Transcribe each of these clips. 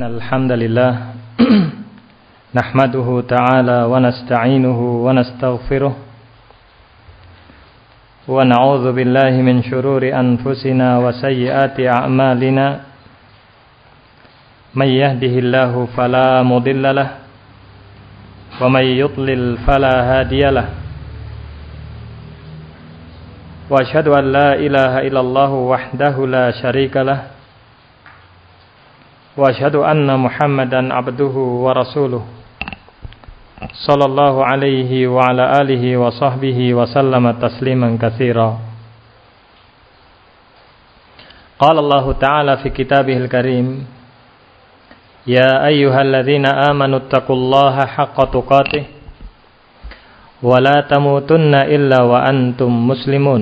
Alhamdulillah Nahmaduhu ta'ala wa nasta'inuhu wa nasta'ogfiruh Wa na'udhu billahi anfusina wa a'malina Man yahdihillahu falamudillalah Wa man yutlil falahadiyalah Wa ashadu an la ilaha ilallahu wahdahu la واشهد ان محمدا عبده ورسوله صلى الله عليه وعلى اله وصحبه وسلم تسليما كثيرا قال الله تعالى في كتابه الكريم يا ايها الذين امنوا اتقوا الله حق تقاته ولا تموتن الا وانتم مسلمون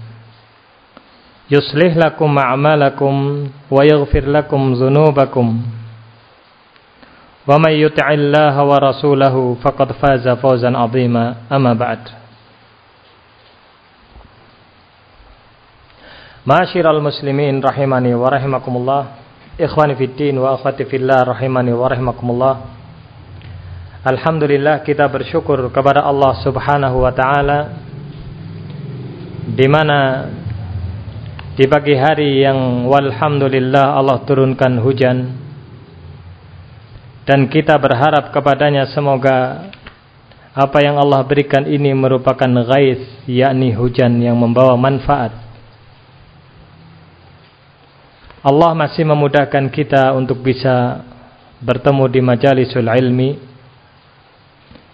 يصلح لكم أعمالكم ويغفر لكم ذنوبكم. ومن يطع الله ورسوله فقد فاز فوزا عظيما أما بعد. معاشر المسلمين رحمني ورحمكم الله إخواني في الدين وأخواتي في الله رحمني ورحمكم الله. Alhamdulillah kita bersyukur kepada Allah Subhanahu wa taala di mana di pagi hari yang walhamdulillah Allah turunkan hujan. Dan kita berharap kepadanya semoga apa yang Allah berikan ini merupakan ghais yakni hujan yang membawa manfaat. Allah masih memudahkan kita untuk bisa bertemu di majalisul ilmi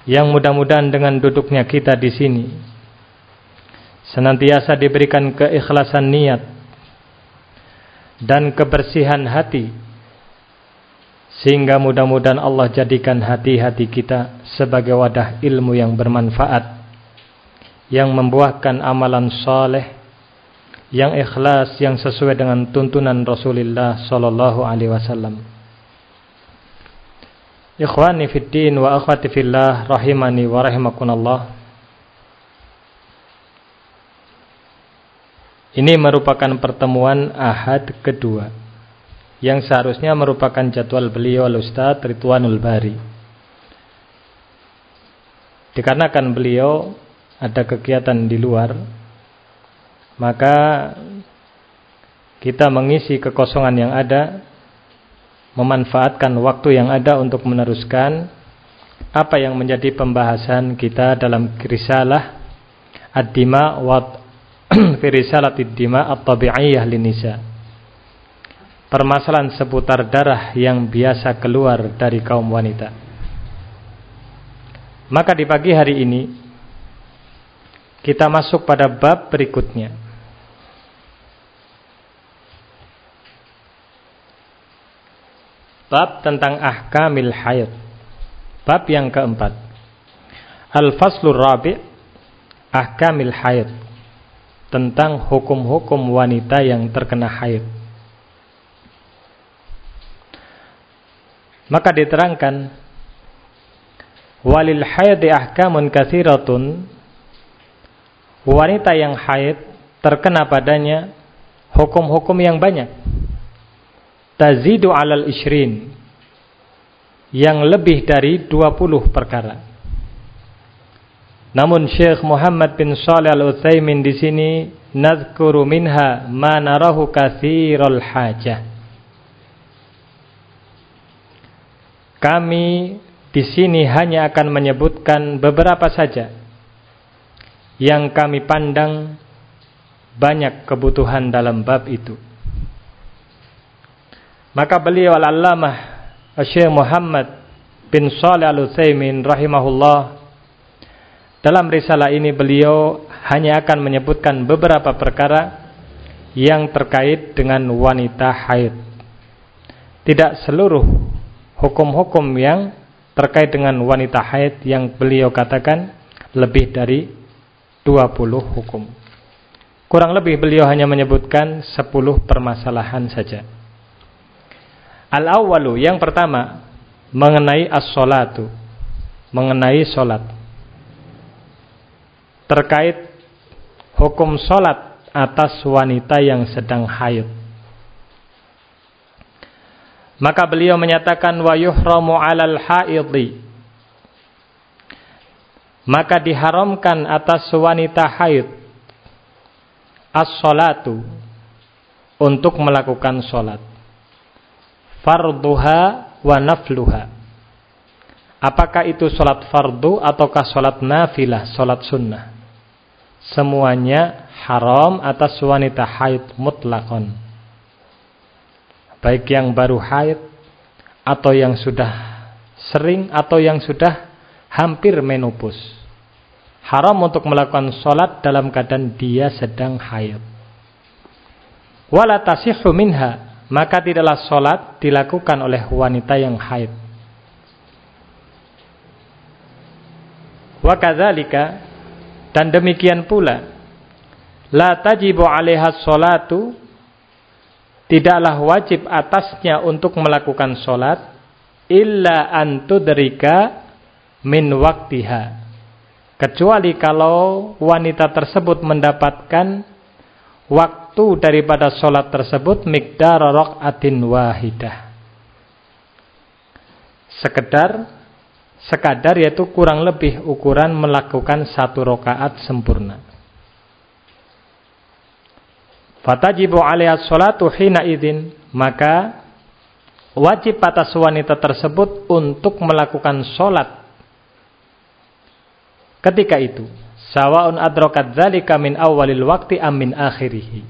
yang mudah-mudahan dengan duduknya kita di sini senantiasa diberikan keikhlasan niat dan kebersihan hati sehingga mudah-mudahan Allah jadikan hati-hati kita sebagai wadah ilmu yang bermanfaat yang membuahkan amalan soleh yang ikhlas yang sesuai dengan tuntunan Rasulullah sallallahu alaihi wasallam. Ikhwani fid din wa akhwati fillah rahimani wa rahimakumullah. Ini merupakan pertemuan ahad kedua yang seharusnya merupakan jadwal beliau Al-Ustaz Ridwanul Bari. Dikarenakan beliau ada kegiatan di luar, maka kita mengisi kekosongan yang ada, memanfaatkan waktu yang ada untuk meneruskan apa yang menjadi pembahasan kita dalam risalah Ad-Dima fi risalatid dima at-tabi'iyah linisa. Permasalahan seputar darah yang biasa keluar dari kaum wanita. Maka di pagi hari ini kita masuk pada bab berikutnya. Bab tentang ahkamil haid. Bab yang keempat. Al-faslur rabi' ahkamil haid tentang hukum-hukum wanita yang terkena haid. Maka diterangkan walil haidi ahkamun katsiratun. Wanita yang haid terkena padanya hukum-hukum yang banyak. Tazidu alal isrin yang lebih dari 20 perkara namun Syekh Muhammad bin Shalih Al-Utsaimin di sini nazkuru minha ma narahu katsiral hajah. Kami di sini hanya akan menyebutkan beberapa saja yang kami pandang banyak kebutuhan dalam bab itu. Maka beliau al-allamah Syekh Muhammad bin Shalih Al-Utsaimin rahimahullah dalam risalah ini beliau hanya akan menyebutkan beberapa perkara yang terkait dengan wanita haid. tidak seluruh hukum-hukum yang terkait dengan wanita haid yang beliau katakan lebih dari 20 hukum. Kurang lebih beliau hanya menyebutkan 10 permasalahan saja. Al-awwalu yang pertama mengenai as-salatu, mengenai salat. Terkait hukum salat atas wanita yang sedang haid. Maka beliau menyatakan wa yuhramu 'alal haidhi. Maka diharamkan atas wanita haid as-salatu untuk melakukan salat. Farduha wa nafluha. Apakah itu salat fardu ataukah salat nafilah, salat sunnah? Semuanya haram atas wanita haid mutlakon baik yang baru haid atau yang sudah sering atau yang sudah hampir menopause. Haram untuk melakukan sholat dalam keadaan dia sedang haid. Wala tasihhu minha, maka tidaklah sholat dilakukan oleh wanita yang haid. Wa kadzalika dan demikian pula la tajibu 'alaiha sholatu tidaklah wajib atasnya untuk melakukan sholat illa antudrika min waktiha. Kecuali kalau wanita tersebut mendapatkan waktu daripada sholat tersebut mikdar rok'atin wahidah. Sekedar sekadar yaitu kurang lebih ukuran melakukan satu rokaat sempurna Fatajibu alaiha salatu hina idin. Maka wajib atas wanita tersebut untuk melakukan sholat ketika itu. Sawaun adrokat zalika min awalil waktu amin akhirihi.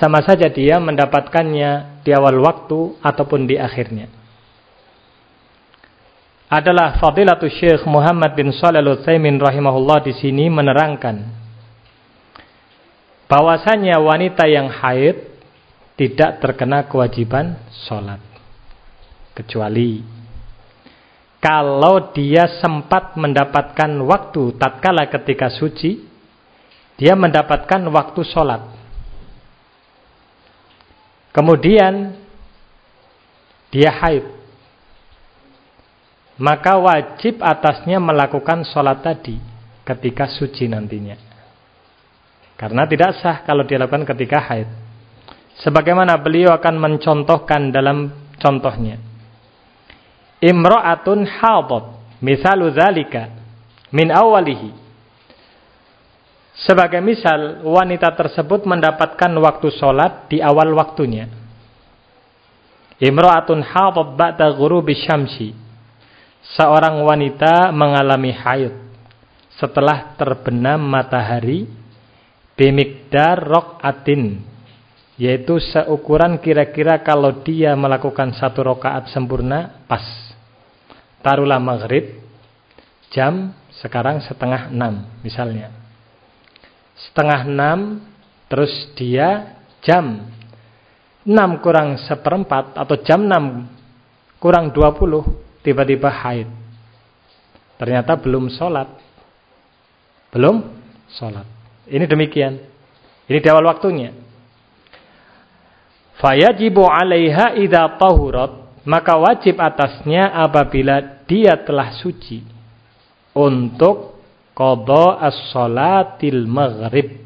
Sama saja dia mendapatkannya di awal waktu ataupun di akhirnya. Adalah fadilatul Syekh Muhammad bin Shalih Al-Utsaimin rahimahullah di sini menerangkan bahwasanya wanita yang haid tidak terkena kewajiban sholat. Kecuali kalau dia sempat mendapatkan waktu tatkala ketika suci dia mendapatkan waktu sholat. Kemudian dia haid maka wajib atasnya melakukan sholat tadi ketika suci nantinya karena tidak sah kalau dilakukan ketika haid. Sebagaimana beliau akan mencontohkan dalam contohnya. Imra'atun hadat. Misalu zalika. Min awalihi. Sebagai misal, wanita tersebut mendapatkan waktu sholat di awal waktunya. Imra'atun hadat ba'da ghurubi syamsi. Seorang wanita mengalami haid setelah terbenam matahari bimikdar rok'atin yaitu seukuran kira-kira kalau dia melakukan satu rokaat sempurna pas. Taruhlah maghrib jam sekarang setengah enam misalnya. Setengah enam terus dia jam enam kurang seperempat atau jam enam kurang dua puluh tiba-tiba haid ternyata belum sholat belum sholat ini demikian. Ini di awal waktunya. Fayajibu 'alaiha idza tahurat, maka wajib atasnya apabila dia telah suci untuk qada as-salatil maghrib.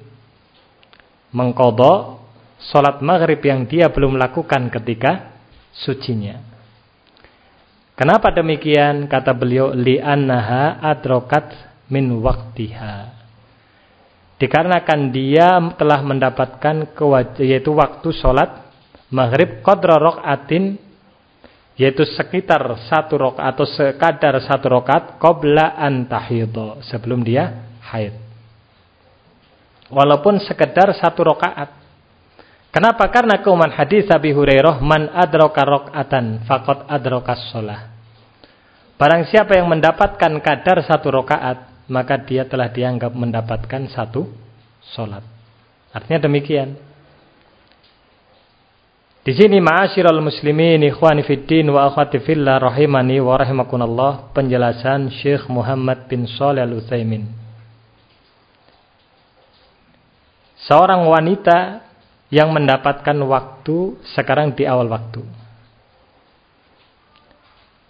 Mengqada salat maghrib yang dia belum lakukan ketika sucinya. Kenapa demikian? Kata beliau li'annaha adrokat min waktiha. Dikarenakan dia telah mendapatkan yaitu waktu sholat maghrib qadra rok'atin yaitu sekitar satu rok atau sekadar satu rokat qabla antahidho sebelum dia haid. Walaupun sekedar satu rokaat. Kenapa? Karena keumuman hadis Abi Hurairah man adroka rokatan fakot adrokas sholah. Barang siapa yang mendapatkan kadar satu rokaat maka dia telah dianggap mendapatkan satu solat. Artinya demikian. Di sini ma'asyiral muslimin ikhwani fiddin wa akhwati fillah rahimani wa rahimakumullah penjelasan Syekh Muhammad bin Shalih Al-Utsaimin. Seorang wanita yang mendapatkan waktu sekarang di awal waktu.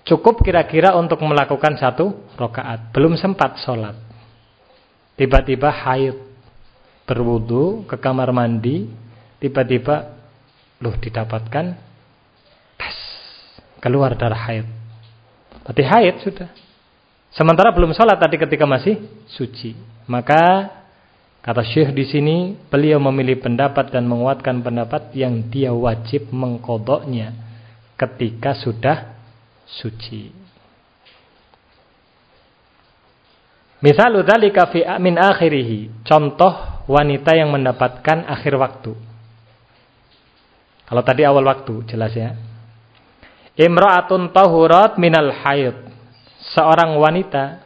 Cukup kira-kira untuk melakukan satu rokaat. Belum sempat sholat. Tiba-tiba haid. Berwudu ke kamar mandi. Tiba-tiba Loh didapatkan tes keluar darah haid. Berarti haid sudah. Sementara belum sholat tadi ketika masih suci. Maka kata Syekh di sini beliau memilih pendapat dan menguatkan pendapat yang dia wajib mengkodoknya ketika sudah suci. Misalnya dzalika fi min akhirih. Contoh wanita yang mendapatkan akhir waktu. Kalau tadi awal waktu, jelas ya. Imra'atun tahurat minal haid. Seorang wanita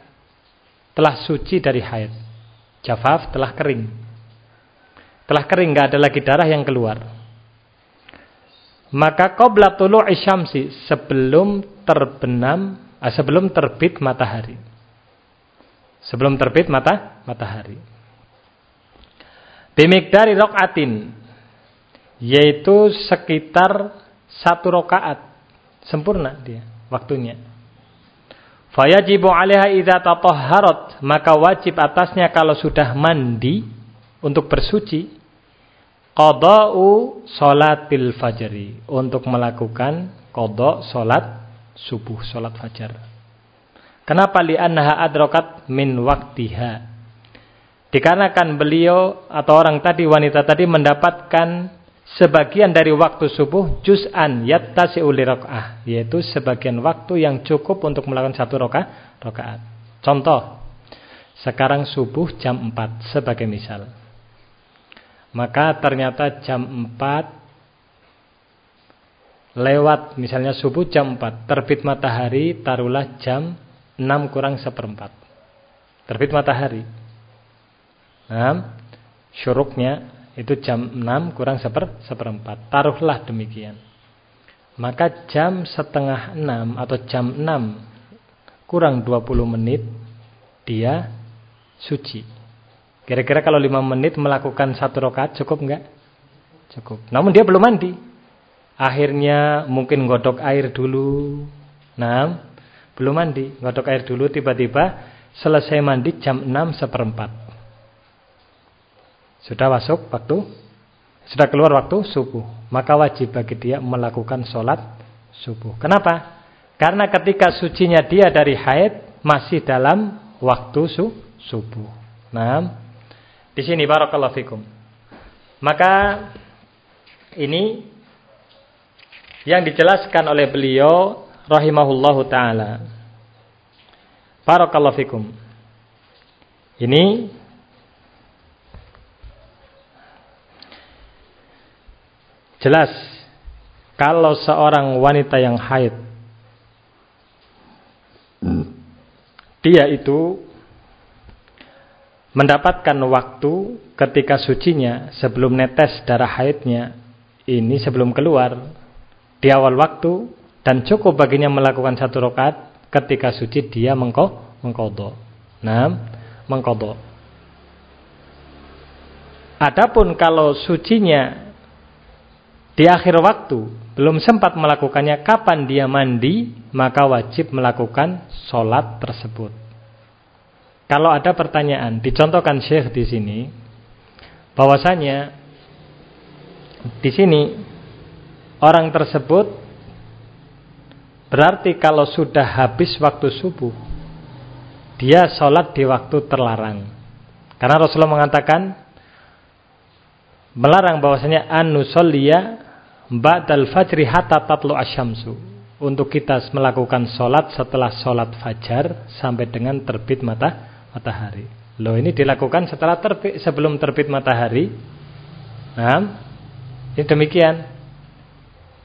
telah suci dari haid. Jafaf telah kering. Telah kering, nggak ada lagi darah yang keluar. Maka qabla tulu'i syamsi sebelum terbenam, eh, sebelum terbit matahari. Sebelum terbit mata matahari. Bimikdari rok'atin yaitu sekitar satu rokaat sempurna dia waktunya. Fayajibu 'alaiha idza tatahharat, maka wajib atasnya kalau sudah mandi untuk bersuci qada'u salatil fajri untuk melakukan qada salat subuh salat fajar. Kenapa li'annaha adrakat min waktiha? Dikarenakan beliau atau orang tadi wanita tadi mendapatkan sebagian dari waktu subuh juz'an yattasi'u li rakaah yaitu sebagian waktu yang cukup untuk melakukan satu rakaat rakaat. Contoh, sekarang subuh jam 4 sebagai misal. Maka ternyata jam 4 lewat misalnya subuh jam 4, terbit matahari taruhlah jam 6 kurang seperempat. Terbit matahari. Nah, syuruknya itu jam 6 kurang seper, seperempat. Taruhlah demikian. Maka jam setengah 6 atau jam 6 kurang 20 menit dia suci. Kira-kira kalau 5 menit melakukan satu rokat cukup enggak? Cukup. Namun dia belum mandi. Akhirnya mungkin godok air dulu. Nah, belum mandi. Godok air dulu tiba-tiba selesai mandi jam 6 seperempat. Sudah masuk waktu sudah keluar waktu subuh, maka wajib bagi dia melakukan sholat subuh. Kenapa? Karena ketika sucinya dia dari haid masih dalam waktu su subuh. Nah, di sini barakallahu fikum. Maka ini yang dijelaskan oleh beliau rahimahullahu taala. Barakallahu fikum. Ini Jelas kalau seorang wanita yang haid dia itu mendapatkan waktu ketika sucinya sebelum netes darah haidnya ini sebelum keluar di awal waktu dan cukup baginya melakukan satu rakaat ketika suci dia mengko mengkodok. Nah, mengkodok. Adapun kalau sucinya di akhir waktu belum sempat melakukannya, kapan dia mandi, maka wajib melakukan sholat tersebut. Kalau ada pertanyaan, dicontohkan Syekh di sini, bahwasanya di sini orang tersebut berarti kalau sudah habis waktu subuh, dia sholat di waktu terlarang. Karena Rasulullah mengatakan melarang bahwasanya anusolliya ba'dal fajri hatta tatlu asyamsu untuk kita melakukan sholat setelah sholat fajar sampai dengan terbit mata matahari. Loh ini dilakukan setelah terbit sebelum terbit matahari. Nah, ini demikian.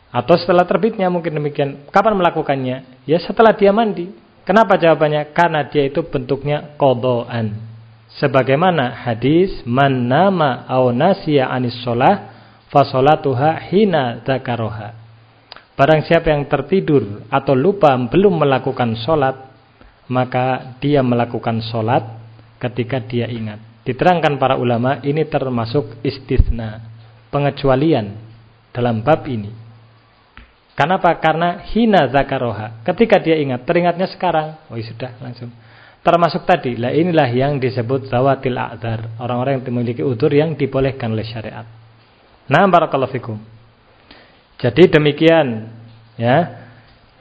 Atau setelah terbitnya mungkin demikian. Kapan melakukannya? Ya setelah dia mandi. Kenapa jawabannya? Karena dia itu bentuknya kodoan. Sebagaimana hadis man nama au nasiya anis sholah fasolatuha hina zakaroha. Barang siapa yang tertidur atau lupa belum melakukan sholat, maka dia melakukan sholat ketika dia ingat. Diterangkan para ulama ini termasuk istisna, pengecualian dalam bab ini. Kenapa? Karena hina zakaroha. Ketika dia ingat, teringatnya sekarang. Oh ya sudah langsung. Termasuk tadi, lah inilah yang disebut zawatil a'dzar. Orang-orang yang memiliki udur yang dibolehkan oleh syariat. Nah, barakallahu fikum. Jadi demikian, ya.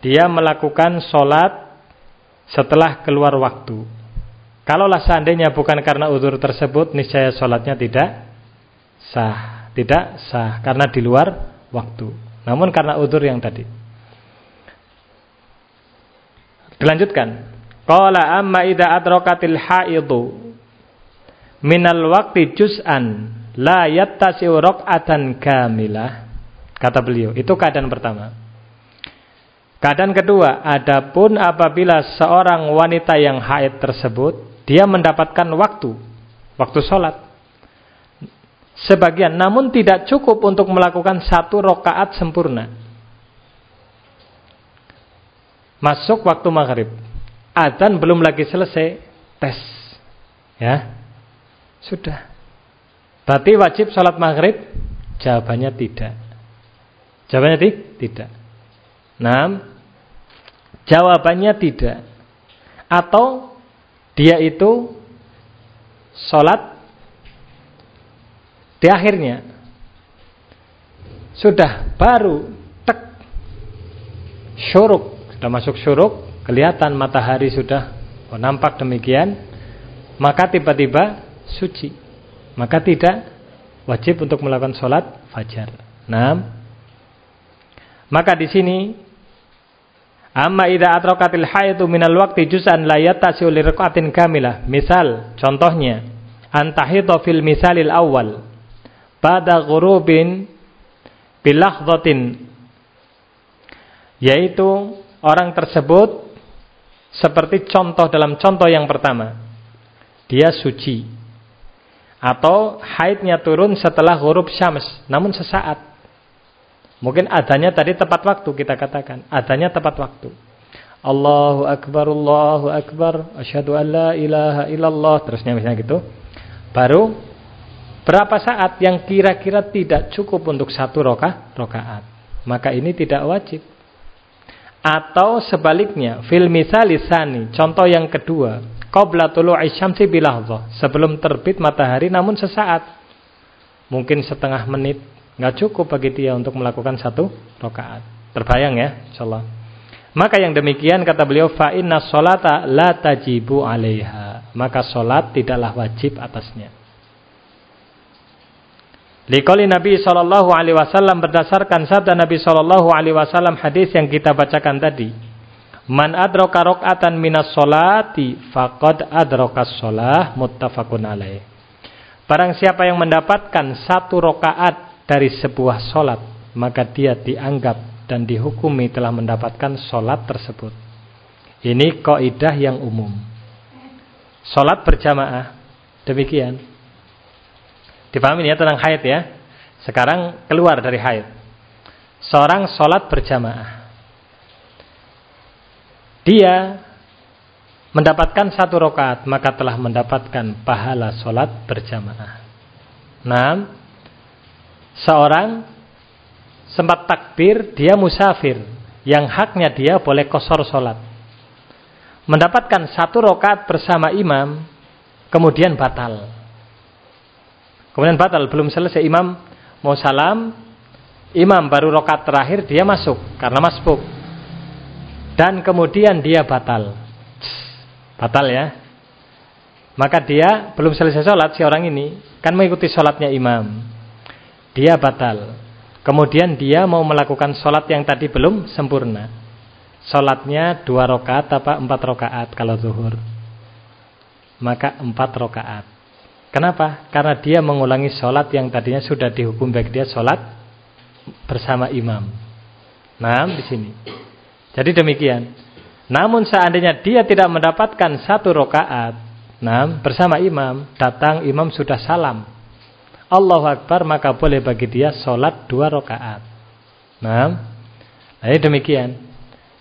Dia melakukan sholat setelah keluar waktu. Kalaulah seandainya bukan karena udur tersebut, niscaya sholatnya tidak sah. Tidak sah, karena di luar waktu. Namun karena udur yang tadi. Dilanjutkan. Qala amma idza adrakatil haidu minal waqti juz'an la yattasi'u raq'atan kamilah. Kata beliau, itu keadaan pertama. Keadaan kedua, adapun apabila seorang wanita yang haid tersebut dia mendapatkan waktu, waktu sholat. Sebagian namun tidak cukup untuk melakukan satu rokaat sempurna. Masuk waktu maghrib. Adzan belum lagi selesai tes. Ya. Sudah berarti wajib sholat maghrib? Jawabannya tidak. Jawabannya ti? tidak. Nah jawabannya tidak. Atau dia itu sholat di akhirnya. Sudah baru tek syuruk, sudah masuk syuruk, kelihatan matahari sudah oh, nampak demikian, maka tiba-tiba suci. Maka tidak wajib untuk melakukan sholat fajar. Nah, maka di sini Amma idza atraqatil haidu minal waqti juz'an la yattasi'u li kamilah. Misal, contohnya, antahidha fil misalil awal pada ghurubin bilahdhatin yaitu orang tersebut seperti contoh dalam contoh yang pertama dia suci atau haidnya turun setelah huruf syams namun sesaat. Mungkin adanya tadi tepat waktu kita katakan. Adanya tepat waktu. Allahu akbar Allahu akbar. Asyhadu an la ilaha illallah. Terusnya misalnya gitu. Baru Berapa saat yang kira-kira tidak cukup untuk satu roka, rokaat. Maka ini tidak wajib. Atau sebaliknya, fil misalisani, contoh yang kedua, qabla tulu'i syamsi bilahzah, sebelum terbit matahari namun sesaat. Mungkin setengah menit, nggak cukup bagi dia untuk melakukan satu rokaat. Terbayang ya, insyaallah. Maka yang demikian kata beliau fa inna sholata la tajibu 'alaiha. Maka solat tidaklah wajib atasnya. Likoli Nabi Shallallahu Alaihi Wasallam berdasarkan sabda Nabi Shallallahu Alaihi Wasallam hadis yang kita bacakan tadi. Man adroka rokatan minas solati fakod adrokas solah muttafaqun alaih. Barang siapa yang mendapatkan satu rokaat dari sebuah solat, maka dia dianggap dan dihukumi telah mendapatkan solat tersebut. Ini kaidah yang umum. Solat berjamaah demikian. Dipahami ya tentang haid ya. Sekarang keluar dari haid. Seorang sholat berjamaah. Dia mendapatkan satu rokaat maka telah mendapatkan pahala sholat berjamaah. Nah, seorang sempat takbir dia musafir yang haknya dia boleh kosor sholat. Mendapatkan satu rokaat bersama imam kemudian batal. Kemudian batal, belum selesai imam mau salam, imam baru rokat terakhir dia masuk karena masbuk. Dan kemudian dia batal. Batal ya. Maka dia belum selesai sholat si orang ini kan mengikuti sholatnya imam. Dia batal. Kemudian dia mau melakukan sholat yang tadi belum sempurna. Sholatnya dua rokaat apa empat rokaat kalau zuhur. Maka empat rokaat. Kenapa? Karena dia mengulangi sholat yang tadinya sudah dihukum baik dia sholat bersama imam. Nah, di sini. Jadi demikian. Namun seandainya dia tidak mendapatkan satu rokaat, nah bersama imam, datang imam sudah salam. Allahu Akbar maka boleh bagi dia sholat dua rakaat. Nah, ini demikian.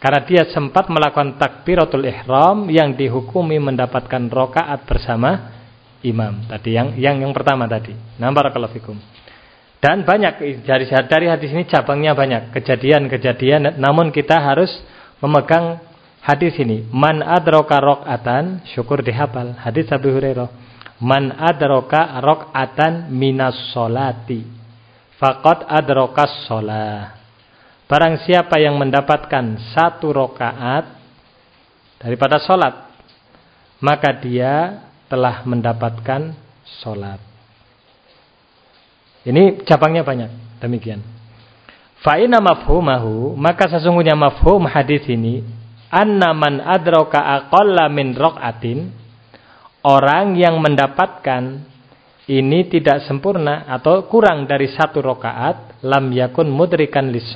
Karena dia sempat melakukan takbiratul ihram yang dihukumi mendapatkan rakaat bersama imam. Tadi yang yang yang pertama tadi. Nah, barakallahu fikum. Dan banyak dari dari hadis ini cabangnya banyak, kejadian-kejadian namun kita harus memegang hadis ini. Man adraka raq'atan, syukur dihafal. Hadis Abu Hurairah. Man adraka raq'atan minas solati faqad adrakas sholah. Barang siapa yang mendapatkan satu rokaat daripada solat, maka dia telah mendapatkan solat. Ini cabangnya banyak. Demikian. Fa'ina mafhumahu, maka sesungguhnya mafhum hadis ini, anna man adraka aqalla min raq'atin, orang yang mendapatkan ini tidak sempurna atau kurang dari satu rokaat lam yakun mudrikan lis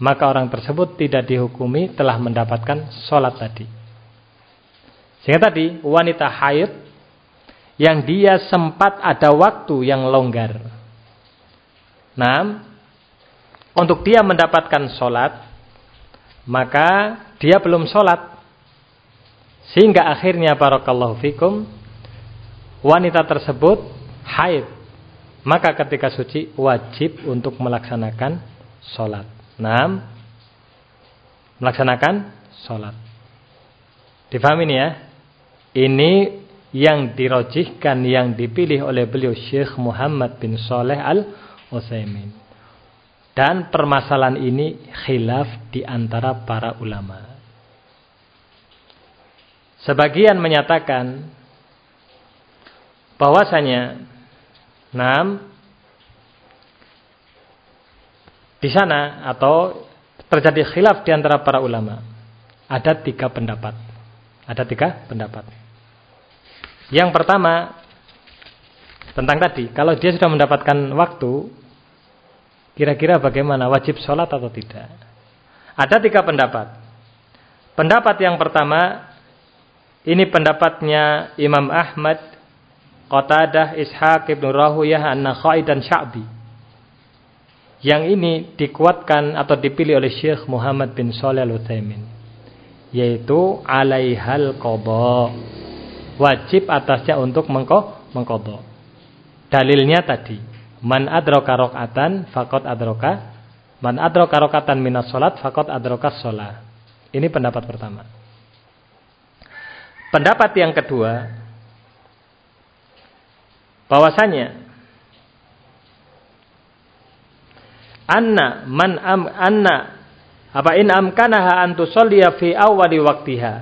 maka orang tersebut tidak dihukumi telah mendapatkan sholat tadi. Sehingga tadi wanita haid yang dia sempat ada waktu yang longgar. Nah, untuk dia mendapatkan sholat, maka dia belum sholat. Sehingga akhirnya barakallahu fikum, wanita tersebut haid. Maka ketika suci wajib untuk melaksanakan sholat. Nah, melaksanakan sholat. Difahami ini ya? Ini yang dirojihkan, yang dipilih oleh beliau Syekh Muhammad bin Saleh Al-Utsaimin. Dan permasalahan ini khilaf di antara para ulama. Sebagian menyatakan bahwasanya enam Di sana atau terjadi khilaf di antara para ulama. Ada tiga pendapat. Ada tiga pendapat. Yang pertama tentang tadi, kalau dia sudah mendapatkan waktu, kira-kira bagaimana wajib sholat atau tidak? Ada tiga pendapat. Pendapat yang pertama, ini pendapatnya Imam Ahmad, Qatadah, Ishaq, Ibn Rahuyah, An-Nakhai dan Sya'bi. Yang ini dikuatkan atau dipilih oleh Syekh Muhammad bin Shalih Al-Utsaimin yaitu alaihal qadha. Wajib atasnya untuk mengko. Dalilnya tadi, man adraka rakaatan faqad adraka man adraka rakaatan minas salat faqad adraka shalah. Ini pendapat pertama. Pendapat yang kedua bahwasanya anna man am anna apa in amkanaha an tusalliya fi awwali waqtiha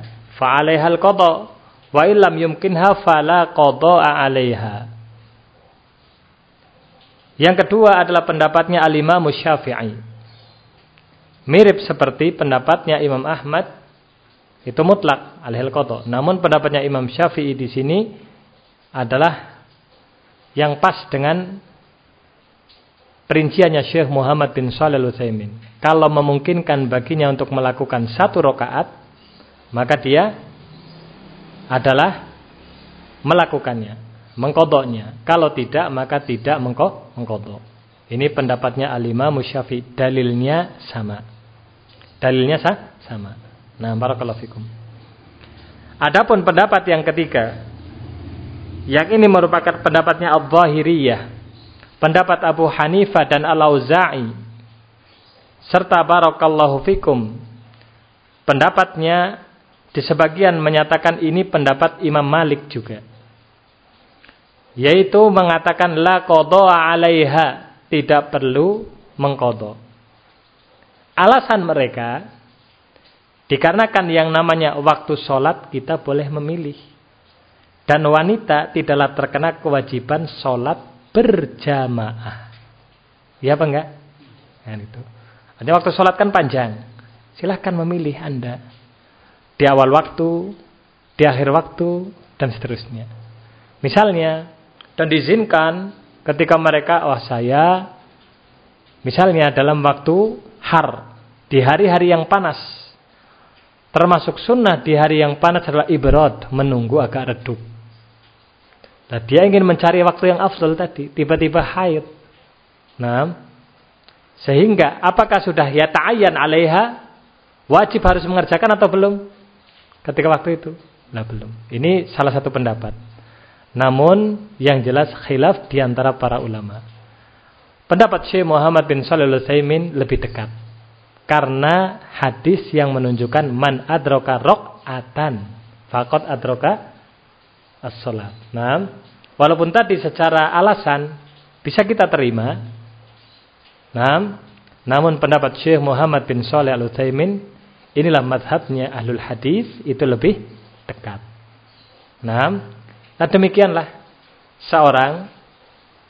fa 'alaiha al-qada wa illam yumkinha fala qada'a 'alaiha yang kedua adalah pendapatnya al-Imam Syafi'i. Mirip seperti pendapatnya Imam Ahmad itu mutlak al qada. Namun pendapatnya Imam Syafi'i di sini adalah yang pas dengan Perinciannya Syekh Muhammad bin Shalih Utsaimin. Kalau memungkinkan baginya untuk melakukan satu rokaat, maka dia adalah melakukannya, mengkodoknya. Kalau tidak, maka tidak mengkodok. Ini pendapatnya Alimah Musyafi. Dalilnya sama. Dalilnya sah? sama. Nah, barakallahu fikum. Adapun pendapat yang ketiga, yang ini merupakan pendapatnya Al-Zahiriyah pendapat Abu Hanifah dan Al-Auza'i serta barakallahu fikum pendapatnya di sebagian menyatakan ini pendapat Imam Malik juga yaitu mengatakan la qada'a 'alaiha tidak perlu mengqadha alasan mereka dikarenakan yang namanya waktu sholat kita boleh memilih dan wanita tidaklah terkena kewajiban sholat berjamaah. Ya apa enggak? Kan itu. Ada waktu sholat kan panjang. Silahkan memilih Anda. Di awal waktu, di akhir waktu, dan seterusnya. Misalnya, dan diizinkan ketika mereka, oh saya, misalnya dalam waktu har, di hari-hari yang panas. Termasuk sunnah di hari yang panas adalah ibarat menunggu agak redup. Nah, dia ingin mencari waktu yang afdal tadi, tiba-tiba haid. Nah, sehingga apakah sudah ya ta'ayyan alaiha wajib harus mengerjakan atau belum? Ketika waktu itu. Nah, belum. Ini salah satu pendapat. Namun yang jelas khilaf di antara para ulama. Pendapat Syekh Muhammad bin Shalih Al-Utsaimin lebih dekat. Karena hadis yang menunjukkan man adroka rok'atan fakot adroka as-salat. Nah, walaupun tadi secara alasan bisa kita terima. Nah, namun pendapat Syekh Muhammad bin Shalih Al-Utsaimin inilah madhabnya ahlul hadis itu lebih dekat. Nah, Nah demikianlah seorang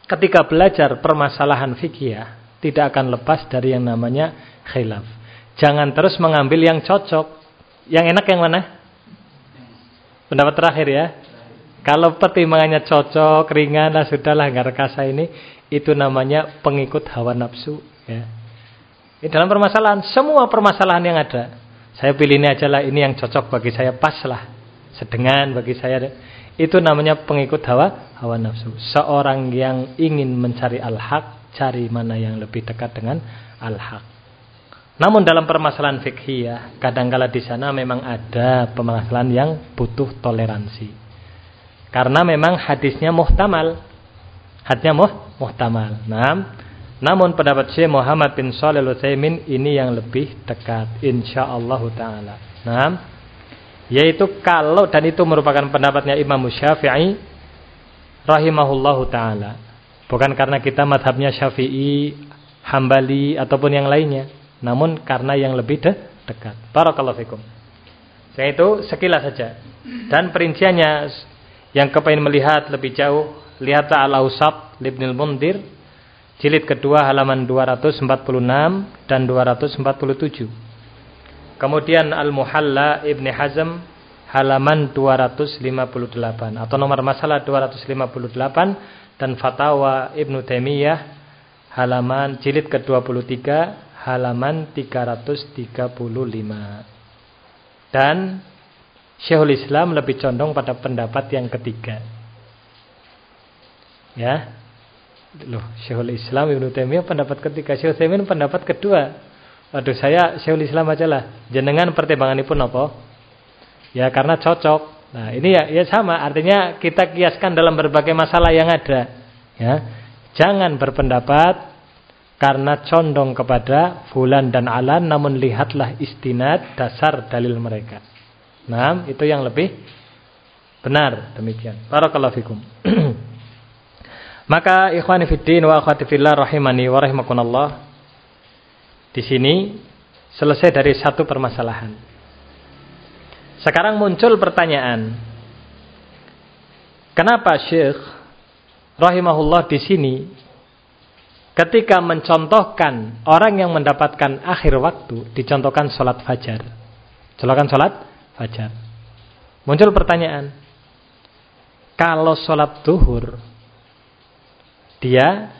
ketika belajar permasalahan fikih tidak akan lepas dari yang namanya khilaf. Jangan terus mengambil yang cocok. Yang enak yang mana? Pendapat terakhir ya. Kalau pertimbangannya cocok, ringan, lah sudahlah nggak rekasa ini, itu namanya pengikut hawa nafsu. Ya. Ini dalam permasalahan, semua permasalahan yang ada, saya pilih ini aja lah, ini yang cocok bagi saya, pas lah, sedengan bagi saya. Itu namanya pengikut hawa hawa nafsu. Seorang yang ingin mencari al-haq, cari mana yang lebih dekat dengan al-haq. Namun dalam permasalahan fikih ya, kadangkala di sana memang ada permasalahan yang butuh toleransi. Karena memang hadisnya muhtamal. Hadisnya muh, muhtamal. Nah, namun pendapat Syekh Muhammad bin Shalih Al-Utsaimin ini yang lebih dekat insyaallah taala. Nah, yaitu kalau dan itu merupakan pendapatnya Imam Syafi'i rahimahullahu taala. Bukan karena kita madhabnya Syafi'i, Hambali ataupun yang lainnya, namun karena yang lebih de dekat. Barakallahu fikum. Yaitu sekilas saja. Dan perinciannya yang kepengen melihat lebih jauh, lihatlah Al-Ausat Ibnul Mundir jilid kedua halaman 246 dan 247. Kemudian Al-Muhalla Ibni Hazm halaman 258 atau nomor masalah 258 dan Fatawa Ibnu Taimiyah halaman jilid ke-23 halaman 335. Dan Syekhul Islam lebih condong pada pendapat yang ketiga. Ya. Loh, Syekhul Islam Ibnu Taimiyah pendapat ketiga, Syekhul Taimiyah pendapat kedua. Aduh saya Syekhul Islam aja lah. Jenengan pertimbangan pun apa? Ya karena cocok. Nah ini ya, ya sama. Artinya kita kiaskan dalam berbagai masalah yang ada. Ya, jangan berpendapat karena condong kepada fulan dan alan, namun lihatlah istinad dasar dalil mereka. Nah itu yang lebih benar demikian. Barakallahu fikum. Maka ikhwani fiddin wa akhwati fillah rahimani wa rahimakumullah. Di sini selesai dari satu permasalahan. Sekarang muncul pertanyaan. Kenapa Syekh rahimahullah di sini ketika mencontohkan orang yang mendapatkan akhir waktu dicontohkan sholat fajar. Contohkan sholat fajar. Muncul pertanyaan. Kalau sholat duhur dia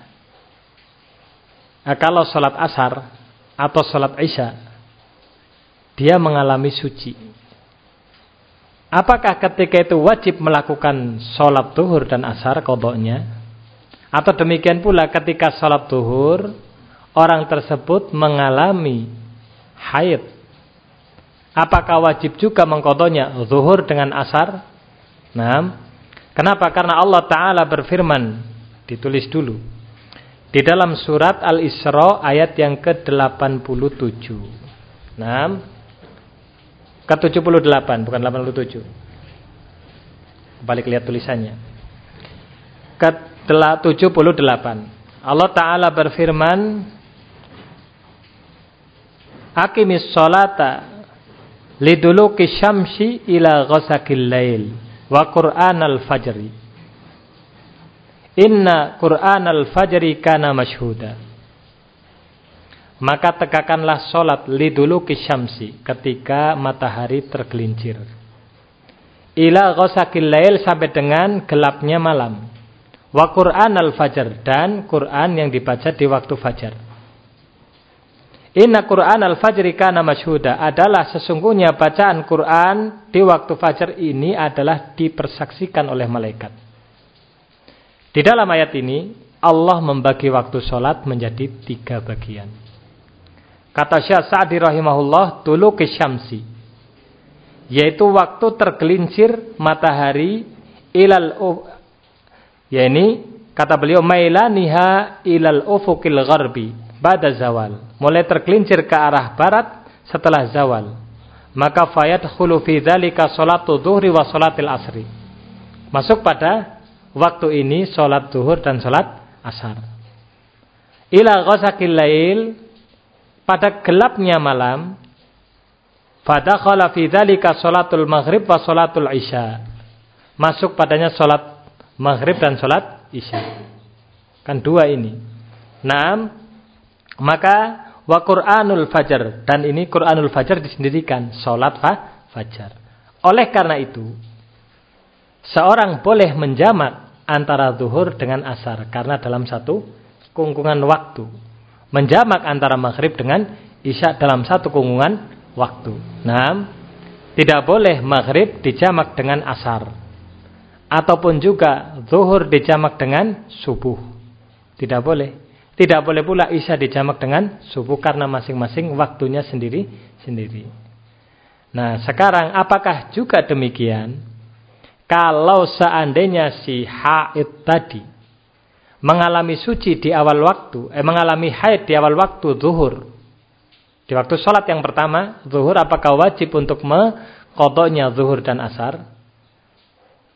eh, kalau sholat asar atau sholat isya dia mengalami suci. Apakah ketika itu wajib melakukan sholat duhur dan asar kodoknya? Atau demikian pula ketika sholat duhur orang tersebut mengalami haid. Apakah wajib juga mengkodoknya zuhur dengan asar? Nah kenapa? Karena Allah Ta'ala berfirman ditulis dulu di dalam surat Al-Isra ayat yang ke-87. Nah, ke-78 bukan 87. Balik lihat tulisannya. Ke-78. Allah taala berfirman, "Aqimis sholata liduluki syamsi ila ghasaqil lail wa qur'anal fajri." Inna Qur'an al-fajri kana masyhuda. Maka tegakkanlah solat lidulu kisyamsi ketika matahari tergelincir. Ila ghosakil lail sampai dengan gelapnya malam. Wa Qur'an al-fajr dan Qur'an yang dibaca di waktu fajar. Inna Qur'an al-fajri kana masyhuda adalah sesungguhnya bacaan Qur'an di waktu fajar ini adalah dipersaksikan oleh malaikat. Di dalam ayat ini Allah membagi waktu sholat menjadi tiga bagian. Kata Syekh Sa'di rahimahullah, tulu syamsi. Yaitu waktu tergelincir matahari ilal ya ini kata beliau mailaniha ilal ufuqil gharbi pada zawal. Mulai tergelincir ke arah barat setelah zawal. Maka fayat khulu fi dzalika salatu dhuhri wa salatil asri. Masuk pada waktu ini salat zuhur dan salat asar. Ila ghasaqil lail pada gelapnya malam fadakhala fi dzalika salatul maghrib wa salatul isya masuk padanya sholat maghrib dan sholat isya. Kan dua ini. Nah, maka wa Qur'anul Fajar dan ini Qur'anul Fajar disendirikan sholat fa fajar. Oleh karena itu, seorang boleh menjamak antara zuhur dengan asar karena dalam satu kungkungan waktu. Menjamak antara maghrib dengan isya dalam satu kungkungan waktu. Nah, tidak boleh maghrib dijamak dengan asar ataupun juga zuhur dijamak dengan subuh. Tidak boleh. Tidak boleh pula isya dijamak dengan subuh karena masing-masing waktunya sendiri-sendiri. Nah, sekarang apakah juga demikian? Kalau seandainya si haid tadi mengalami suci di awal waktu, eh mengalami haid di awal waktu zuhur. Di waktu sholat yang pertama, zuhur apakah wajib untuk mengkodoknya zuhur dan asar?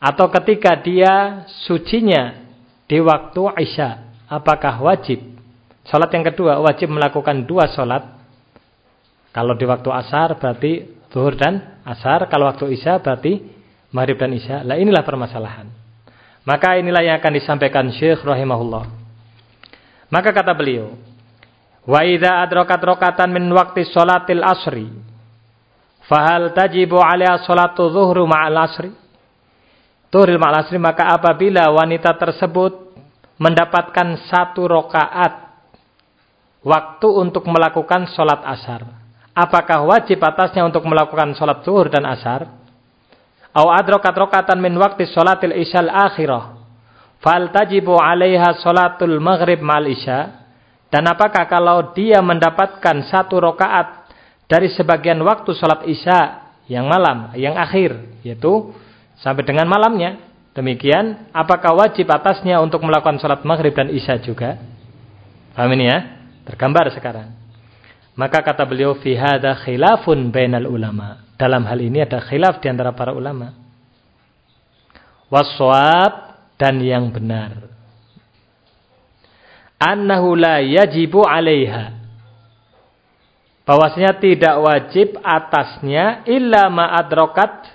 Atau ketika dia sucinya di waktu Isya, apakah wajib? Salat yang kedua wajib melakukan dua salat. Kalau di waktu asar berarti zuhur dan asar, kalau waktu Isya berarti maghrib dan Isya. Lah inilah permasalahan. Maka inilah yang akan disampaikan Syekh rahimahullah. Maka kata beliau, Wa idza adrakat rakatan min waqti salatil asri, fahal tajibu 'alaiha salatu zuhru ma'al asri? Tuhuril ma'lasri maka apabila wanita tersebut mendapatkan satu rokaat waktu untuk melakukan sholat asar. Apakah wajib atasnya untuk melakukan sholat zuhur dan asar? Au adrokat rokatan min waktu sholatil isyal akhirah. Fal tajibu alaiha sholatul maghrib mal isya. Dan apakah kalau dia mendapatkan satu rokaat dari sebagian waktu sholat isya yang malam, yang akhir, yaitu sampai dengan malamnya. Demikian, apakah wajib atasnya untuk melakukan sholat maghrib dan isya juga? Paham ini ya? Tergambar sekarang. Maka kata beliau, fi hadha khilafun bainal ulama. Dalam hal ini ada khilaf di antara para ulama. Waswab dan yang benar. Annahu la yajibu alaiha. Bahwasanya tidak wajib atasnya illa ma'adrokat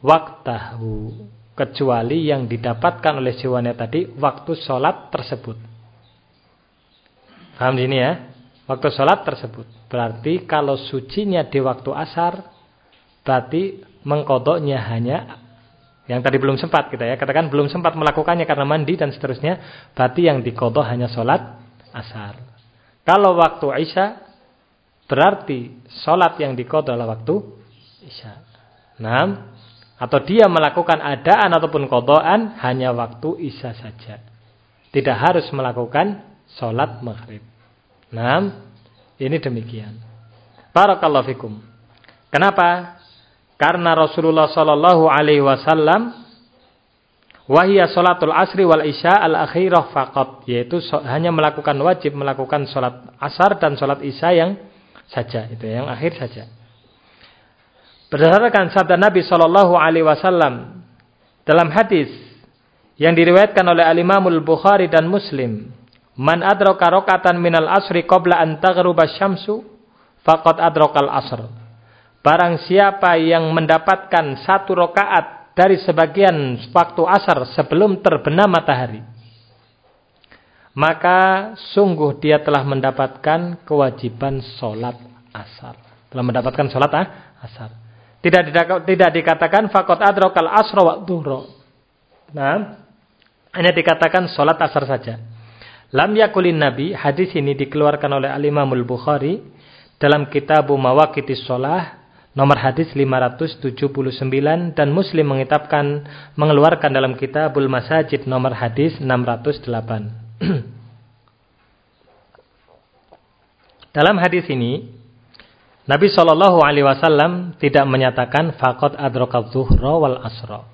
waktahu kecuali yang didapatkan oleh si wanita tadi waktu sholat tersebut. Paham ini ya? Waktu sholat tersebut. Berarti kalau sucinya di waktu asar, berarti mengkodoknya hanya yang tadi belum sempat kita ya. Katakan belum sempat melakukannya karena mandi dan seterusnya. Berarti yang dikodok hanya sholat asar. Kalau waktu isya, berarti sholat yang dikodok adalah waktu isya. Nah, atau dia melakukan adaan ataupun kodoan hanya waktu isya saja. Tidak harus melakukan sholat maghrib. Nah, ini demikian. Barakallahu fikum. Kenapa? Karena Rasulullah Sallallahu Alaihi Wasallam wahia sholatul asri wal isya al akhirah fakot yaitu hanya melakukan wajib melakukan sholat asar dan sholat isya yang saja itu yang akhir saja. Berdasarkan sabda Nabi Shallallahu Alaihi Wasallam dalam hadis yang diriwayatkan oleh Al Imamul Bukhari dan Muslim, "Man adraka rokatan minal asri qabla an taghruba syamsu, faqad adrakal asr." Barang siapa yang mendapatkan satu rokaat dari sebagian waktu asar sebelum terbenam matahari, maka sungguh dia telah mendapatkan kewajiban sholat asar. Telah mendapatkan sholat ah, asar. Tidak tidak dikatakan fakot adrokal asro wa duhro. Nah, hanya dikatakan sholat asar saja. Lam yakulin nabi, hadis ini dikeluarkan oleh Al-Imamul Bukhari dalam kitab Mawaqitis Sholah. Nomor hadis 579 dan Muslim mengitabkan mengeluarkan dalam Kitabul Masajid nomor hadis 608. dalam hadis ini Nabi Shallallahu alaihi wasallam tidak menyatakan faqad adrakat zuhra wal asra.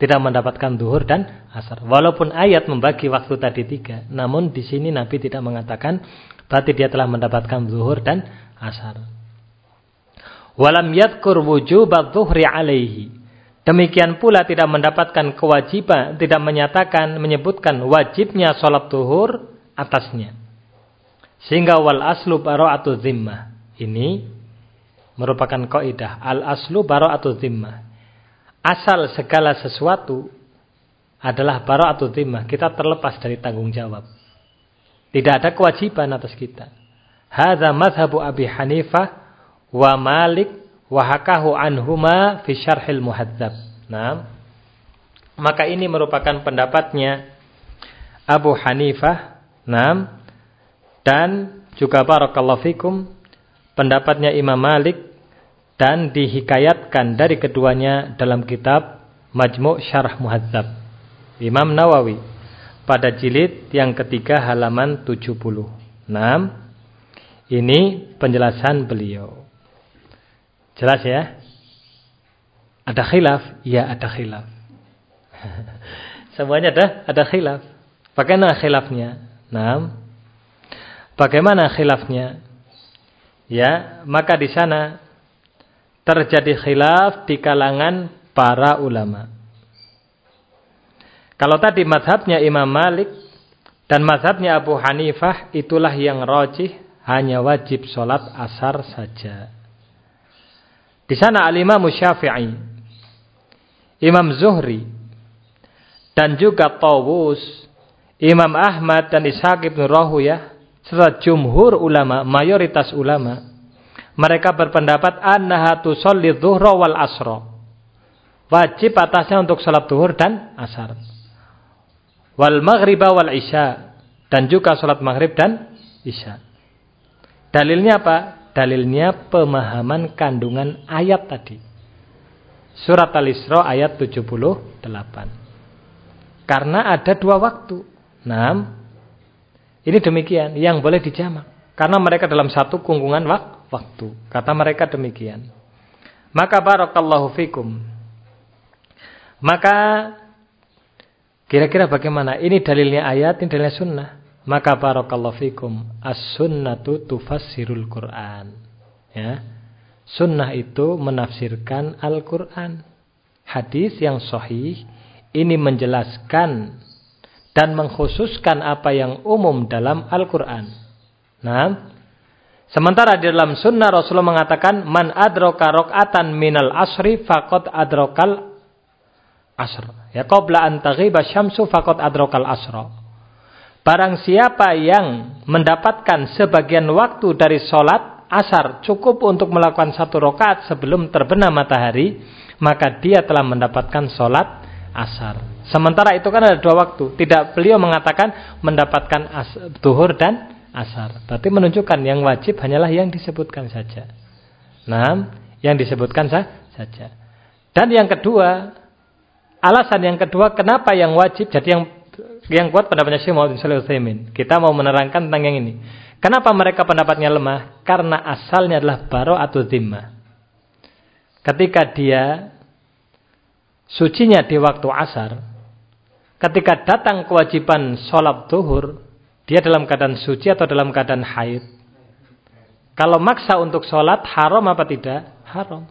Tidak mendapatkan zuhur dan asar. Walaupun ayat membagi waktu tadi tiga, namun di sini Nabi tidak mengatakan berarti dia telah mendapatkan zuhur dan asar. Walam yadkur wujubat zuhri alaihi. Demikian pula tidak mendapatkan kewajiban, tidak menyatakan, menyebutkan wajibnya sholat zuhur atasnya. Sehingga wal aslu bara'atu zimmah. Ini merupakan kaidah. Al aslu bara'atu zimmah. Asal segala sesuatu adalah bara'atu zimmah. Kita terlepas dari tanggung jawab. Tidak ada kewajiban atas kita. Hadza madhabu Abi Hanifah wa Malik wa hakahu anhuma fi syarhil muhadzab. Nah, maka ini merupakan pendapatnya Abu Hanifah, nah, dan juga barakallahu fikum pendapatnya Imam Malik dan dihikayatkan dari keduanya dalam kitab Majmu' Syarah Muhadzab Imam Nawawi pada jilid yang ketiga halaman 70. Nah, ini penjelasan beliau. Jelas ya? Ada khilaf? Ya ada khilaf. Semuanya ada ada khilaf. Bagaimana khilafnya? Nah, bagaimana khilafnya? Ya, maka di sana terjadi khilaf di kalangan para ulama. Kalau tadi madhabnya Imam Malik dan madhabnya Abu Hanifah itulah yang rojih hanya wajib sholat asar saja. Di sana al-Imam Syafi'i, Imam Zuhri, dan juga Tawus, Imam Ahmad dan Ishaq ibn Rahuyah, serta jumhur ulama, mayoritas ulama, mereka berpendapat annaha tusalli dhuhra wal asra. Wajib atasnya untuk salat zuhur dan asar. Wal maghriba wal isya dan juga salat maghrib dan isya. Dalilnya apa? Dalilnya pemahaman kandungan ayat tadi. Surat Al-Isra ayat 78. Karena ada dua waktu. Nah, ini demikian yang boleh dijamak. Karena mereka dalam satu kungkungan wak waktu. Kata mereka demikian. Maka barakallahu fikum. Maka kira-kira bagaimana? Ini dalilnya ayat, ini dalilnya sunnah. Maka barakallahu fikum as-sunnatu tufassirul Quran. Ya. Sunnah itu menafsirkan Al-Quran. Hadis yang sahih ini menjelaskan dan mengkhususkan apa yang umum dalam Al-Quran. Nah, sementara di dalam sunnah Rasulullah mengatakan man adroka rokatan minal asri fakot adrokal asr. Ya qabla an taghiba syamsu fakot adrokal asra. Barang siapa yang mendapatkan sebagian waktu dari sholat asar cukup untuk melakukan satu rokaat sebelum terbenam matahari, maka dia telah mendapatkan sholat asar. Sementara itu kan ada dua waktu. Tidak beliau mengatakan mendapatkan duhur dan asar. Berarti menunjukkan yang wajib hanyalah yang disebutkan saja. Nah, yang disebutkan sah saja. Dan yang kedua, alasan yang kedua kenapa yang wajib jadi yang yang kuat pendapatnya Syekh Muhammad bin. Kita mau menerangkan tentang yang ini. Kenapa mereka pendapatnya lemah? Karena asalnya adalah baro atau zimma. Ketika dia sucinya di waktu asar, ketika datang kewajiban sholat duhur, dia dalam keadaan suci atau dalam keadaan haid. Kalau maksa untuk sholat, haram apa tidak? Haram.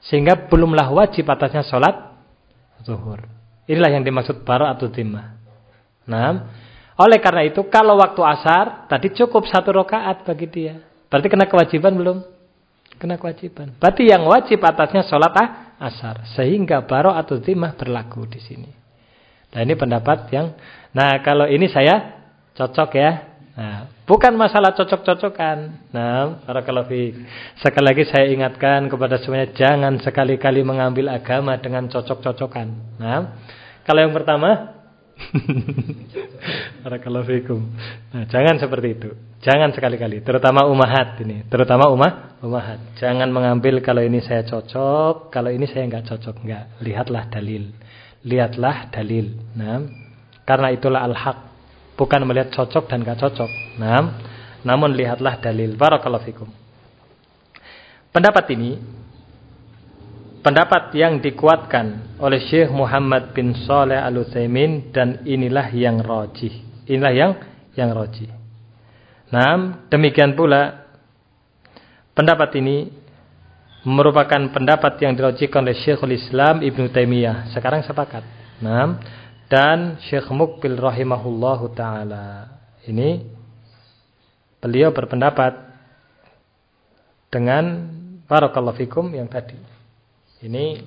Sehingga belumlah wajib atasnya sholat zuhur. Inilah yang dimaksud baro atau zimma. Nah, oleh karena itu kalau waktu asar tadi cukup satu rakaat bagi dia. Berarti kena kewajiban belum? Kena kewajiban. Berarti yang wajib atasnya sholat ah, asar. Sehingga baro atau zimah berlaku di sini. Nah ini pendapat yang, nah kalau ini saya cocok ya. Nah, bukan masalah cocok-cocokan. Nah, para kalafi. Sekali lagi saya ingatkan kepada semuanya jangan sekali-kali mengambil agama dengan cocok-cocokan. Nah, kalau yang pertama Barakallahu. Nah, jangan seperti itu. Jangan sekali-kali, terutama umahat ini, terutama umah umahat. Jangan mengambil kalau ini saya cocok, kalau ini saya enggak cocok, enggak. Lihatlah dalil. Lihatlah dalil. Nah, karena itulah al-haq. Bukan melihat cocok dan enggak cocok. Nah, namun lihatlah dalil. Barakallahu. Pendapat ini pendapat yang dikuatkan oleh Syekh Muhammad bin Saleh Al-Utsaimin dan inilah yang rajih. Inilah yang yang rajih. Nah, demikian pula pendapat ini merupakan pendapat yang dirojikkan oleh Syekhul Islam Ibnu Taimiyah. Sekarang sepakat. Nah, dan Syekh Mukbil rahimahullahu taala. Ini beliau berpendapat dengan barakallahu fikum yang tadi. Ini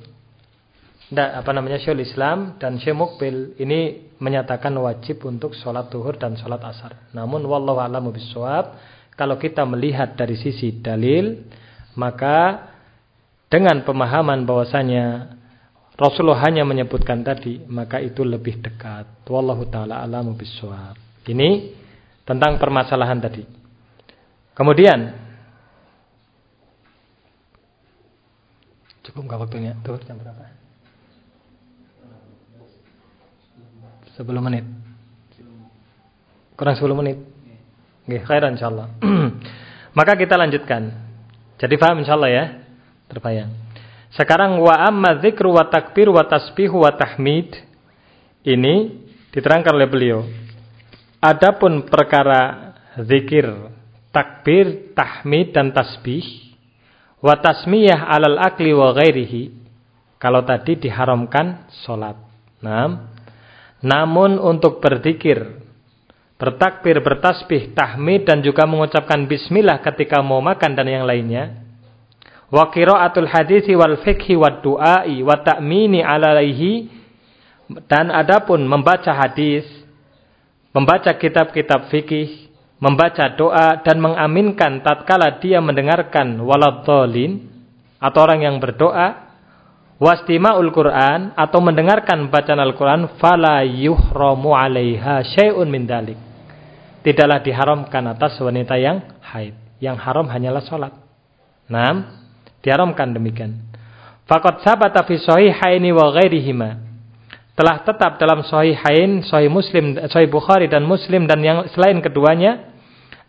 tidak apa namanya Syekh Islam dan Syekh Mukbil ini menyatakan wajib untuk sholat duhur dan sholat asar. Namun wallahu a'lamu bishawab kalau kita melihat dari sisi dalil maka dengan pemahaman bahwasanya Rasulullah hanya menyebutkan tadi maka itu lebih dekat. Wallahu taala a'lamu bishawab. Ini tentang permasalahan tadi. Kemudian cukup nggak waktunya? Tuh jam berapa? 10 menit. Kurang 10 menit. Nggih, khairan insyaallah. Maka kita lanjutkan. Jadi paham insyaallah ya? Terbayang. Sekarang wa amma dzikru wa takbir wa tasbihu wa tahmid ini diterangkan oleh beliau. Adapun perkara zikir, takbir, tahmid dan tasbih wa tasmiyah alal akli wa ghairihi kalau tadi diharamkan salat. Nah, namun untuk berzikir, bertakbir, bertasbih, tahmid dan juga mengucapkan bismillah ketika mau makan dan yang lainnya. Wa qiraatul hadisi wal fikhi wad du'ai wa ta'mini alaihi dan adapun membaca hadis, membaca kitab-kitab fikih, membaca doa dan mengaminkan tatkala dia mendengarkan waladhdallin atau orang yang berdoa wastima'ul Quran atau mendengarkan bacaan Al-Quran fala yuhramu 'alaiha syai'un min dalik. Tidaklah diharamkan atas wanita yang haid. Yang haram hanyalah salat. Naam, diharamkan demikian. Faqad sabata fi sahihaini wa ghairihima. Telah tetap dalam sahihain, sahih Muslim, sahih Bukhari dan Muslim dan yang selain keduanya,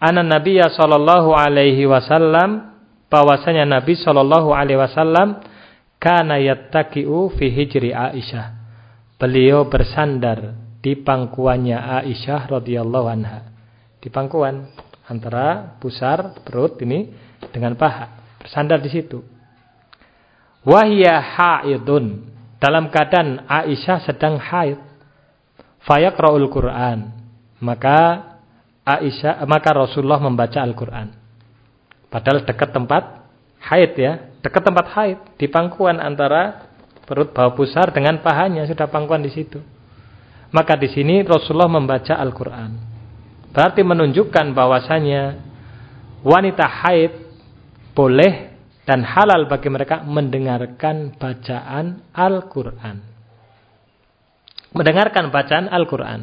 anan Nabiya sallallahu alaihi wasallam bahwasanya Nabi sallallahu alaihi wasallam kana yattaqi'u fi hijri Aisyah. Beliau bersandar di pangkuannya Aisyah radhiyallahu anha. Di pangkuan antara pusar perut ini dengan paha. Bersandar di situ. Wahya haidun. Dalam keadaan Aisyah sedang haid. Fayaqra'ul Qur'an. Maka Aisyah maka Rasulullah membaca Al-Qur'an. Padahal dekat tempat haid ya, dekat tempat haid, di pangkuan antara perut bawah pusar dengan pahanya sudah pangkuan di situ. Maka di sini Rasulullah membaca Al-Qur'an. Berarti menunjukkan bahwasanya wanita haid boleh dan halal bagi mereka mendengarkan bacaan Al-Qur'an. Mendengarkan bacaan Al-Qur'an.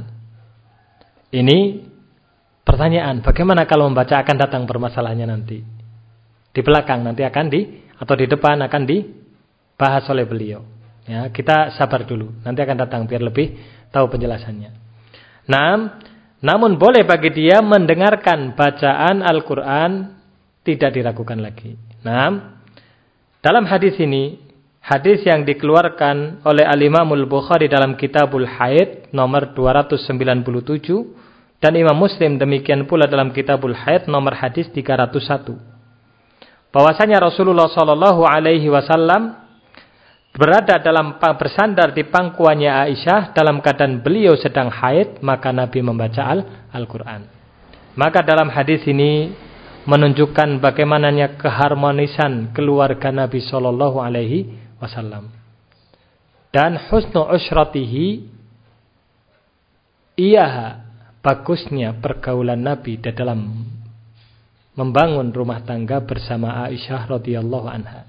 Ini pertanyaan, bagaimana kalau membaca akan datang permasalahannya nanti? Di belakang nanti akan di atau di depan akan dibahas oleh beliau. Ya, kita sabar dulu, nanti akan datang biar lebih tahu penjelasannya. Nah, namun boleh bagi dia mendengarkan bacaan Al-Quran tidak diragukan lagi. Nah, dalam hadis ini, hadis yang dikeluarkan oleh Al-Imamul Bukhari dalam Kitabul Haid nomor 297 dan Imam Muslim demikian pula dalam Kitabul Haid nomor hadis 301 bahwasanya Rasulullah Shallallahu Alaihi Wasallam berada dalam bersandar di pangkuannya Aisyah dalam keadaan beliau sedang haid maka Nabi membaca Al-Quran. Maka dalam hadis ini menunjukkan bagaimananya keharmonisan keluarga Nabi Shallallahu Alaihi Wasallam dan husnu usratihi iya bagusnya pergaulan Nabi dalam membangun rumah tangga bersama Aisyah radhiyallahu anha.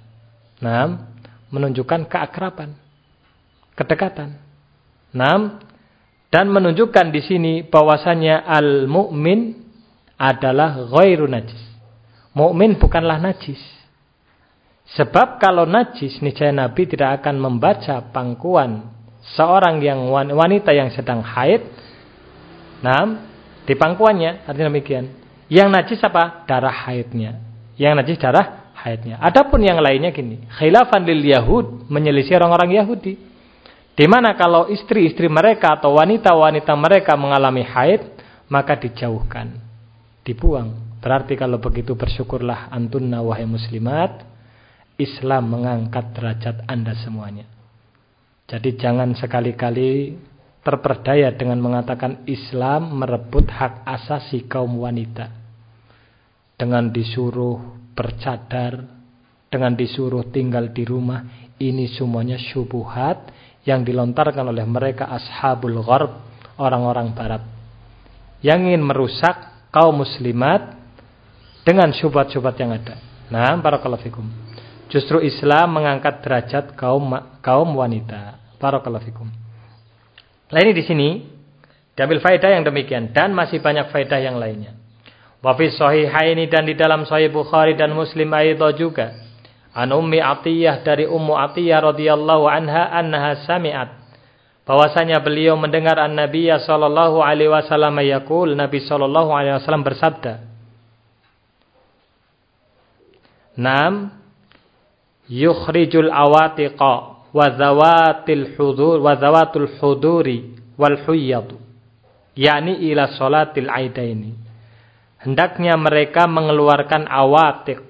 Nah, menunjukkan keakraban, kedekatan. Nah, Dan menunjukkan di sini bahwasanya al-mu'min adalah ghairu najis. Mukmin bukanlah najis. Sebab kalau najis niscaya Nabi tidak akan membaca pangkuan seorang yang wanita yang sedang haid. Nah, di pangkuannya artinya demikian. Yang najis apa? Darah haidnya. Yang najis darah haidnya. Adapun yang lainnya gini, khilafan lil Yahud menyelisih orang-orang Yahudi. Di mana kalau istri-istri mereka atau wanita-wanita mereka mengalami haid, maka dijauhkan, dibuang. Berarti kalau begitu bersyukurlah antunna wahai muslimat, Islam mengangkat derajat Anda semuanya. Jadi jangan sekali-kali terperdaya dengan mengatakan Islam merebut hak asasi kaum wanita. Dengan disuruh bercadar, dengan disuruh tinggal di rumah, ini semuanya syubuhat yang dilontarkan oleh mereka ashabul gharb, orang-orang barat. Yang ingin merusak kaum muslimat dengan syubhat-syubhat yang ada. Nah, barakallahu fikum. Justru Islam mengangkat derajat kaum kaum wanita. Barakallahu fikum. Nah ini di sini diambil faedah yang demikian dan masih banyak faedah yang lainnya. Wa fi sahihaini dan di dalam sahih Bukhari dan Muslim aidha juga. An Ummi Atiyah dari Ummu Atiyah radhiyallahu anha annaha sami'at bahwasanya beliau mendengar an Nabi sallallahu alaihi wasallam yaqul Nabi sallallahu alaihi wasallam bersabda Nam yukhrijul awatiqa wa zawatil hudur wa zawatul huduri wal huyyad yakni ila salatil aidaini. Hendaknya mereka mengeluarkan awatik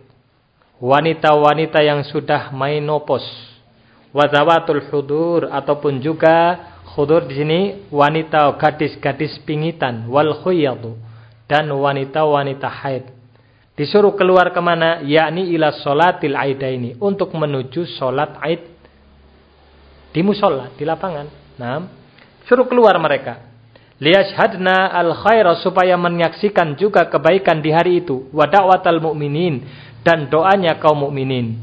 wanita-wanita yang sudah menopause. Wa zawatul hudur ataupun juga hudur di sini wanita gadis-gadis pingitan wal huyyad dan wanita-wanita haid. Disuruh keluar ke mana? Yakni ila salatil aidaini untuk menuju salat aid di musola, di lapangan. Nah, suruh keluar mereka. Liyashhadna al khaira supaya menyaksikan juga kebaikan di hari itu. Wa da'watal mu'minin dan doanya kaum mukminin.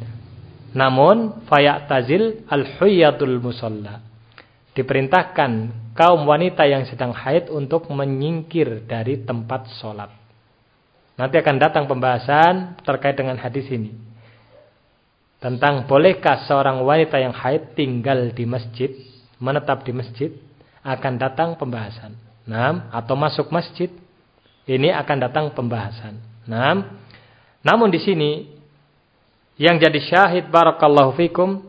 Namun fayatazil al huyatul musalla. Diperintahkan kaum wanita yang sedang haid untuk menyingkir dari tempat sholat. Nanti akan datang pembahasan terkait dengan hadis ini tentang bolehkah seorang wanita yang haid tinggal di masjid, menetap di masjid, akan datang pembahasan. Nah, atau masuk masjid, ini akan datang pembahasan. Nah, namun di sini yang jadi syahid barakallahu fikum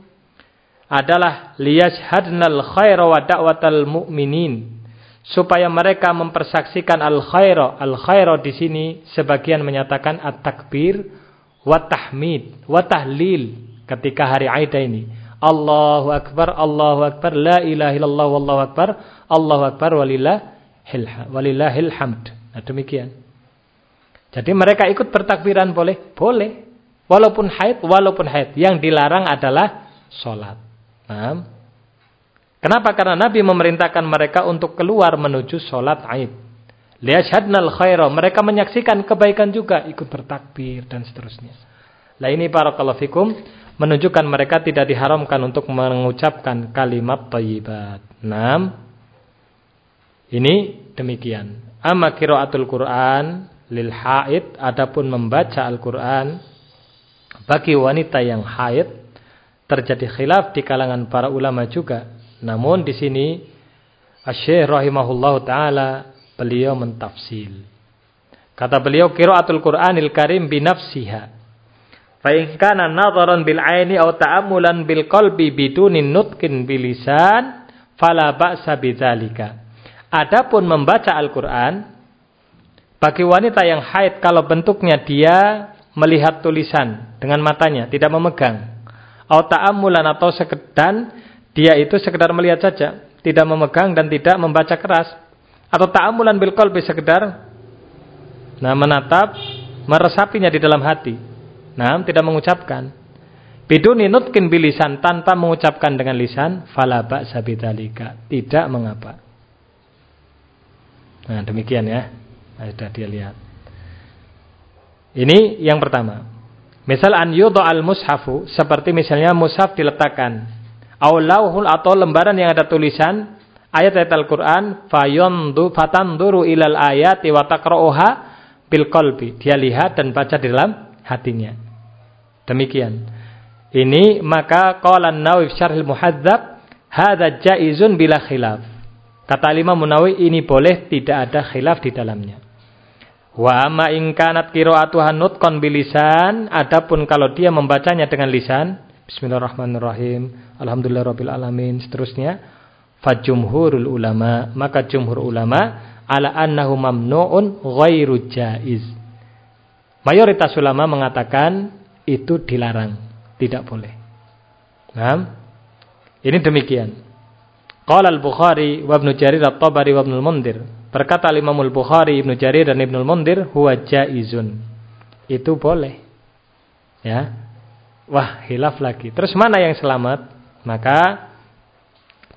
adalah liyashhadnal khaira wa da'watal mu'minin supaya mereka mempersaksikan al khaira al khaira di sini sebagian menyatakan at takbir wa tahmid wa tahlil ketika hari Aidah ini. Allahu akbar, Allahu akbar, la ilaha illallah wallahu akbar, Allahu akbar walillahil hamd. Nah, demikian. Jadi mereka ikut bertakbiran boleh? Boleh. Walaupun haid, walaupun haid. Yang dilarang adalah sholat. Nah, kenapa? Karena Nabi memerintahkan mereka untuk keluar menuju sholat aid. Liyashadnal khaira. Mereka menyaksikan kebaikan juga. Ikut bertakbir dan seterusnya. Lah ini para fikum menunjukkan mereka tidak diharamkan untuk mengucapkan kalimat thayyibat. Naam. Ini demikian. Amma qiraatul Quran lil haid adapun membaca Al-Qur'an bagi wanita yang haid terjadi khilaf di kalangan para ulama juga. Namun di sini Asy-Syaikh rahimahullahu taala beliau mentafsil. Kata beliau qiraatul Qur'anil Karim binafsiha Fa in kana nadharan bil aini aw ta'ammulan bil qalbi bidunin nutkin bilisan fala ba'sa bidzalika. Adapun membaca Al-Qur'an bagi wanita yang haid kalau bentuknya dia melihat tulisan dengan matanya, tidak memegang. Au ta'ammulan atau sekedar dia itu sekedar melihat saja, tidak memegang dan tidak membaca keras. Atau ta'ammulan bil qalbi sekedar nah menatap meresapinya di dalam hati Nah, tidak mengucapkan. Biduni nutkin bilisan tanpa mengucapkan dengan lisan, falaba sabidalika. Tidak mengapa. Nah, demikian ya. Nah, sudah dia lihat. Ini yang pertama. Misal an al mushafu seperti misalnya mushaf diletakkan. Atau lembaran yang ada tulisan ayat-ayat Al-Qur'an fayondu fatanduru ilal ayati wa taqra'uha bil qalbi. Dia lihat dan baca di dalam hatinya. Demikian. Ini maka qala an-Nawawi syarhil muhadzab hadza jaizun bila khilaf. Kata Imam Munawi ini boleh tidak ada khilaf di dalamnya. Wa amma in kanat qira'atuha nutqan bilisan, adapun kalau dia membacanya dengan lisan, bismillahirrahmanirrahim, alhamdulillahirabbil alamin, seterusnya, fajumhurul ulama, maka jumhur ulama ala annahu mamnu'un ghairu jaiz. Mayoritas ulama mengatakan itu dilarang, tidak boleh. Nah, ini demikian. Qala al-Bukhari wa Ibnu Jarir at-Tabari wa Ibnu Mundir Berkata Imam Al-Bukhari, Ibnu Jarir dan Ibnu Mundir, huwa jaizun. Itu boleh. Ya. Wah, hilaf lagi. Terus mana yang selamat? Maka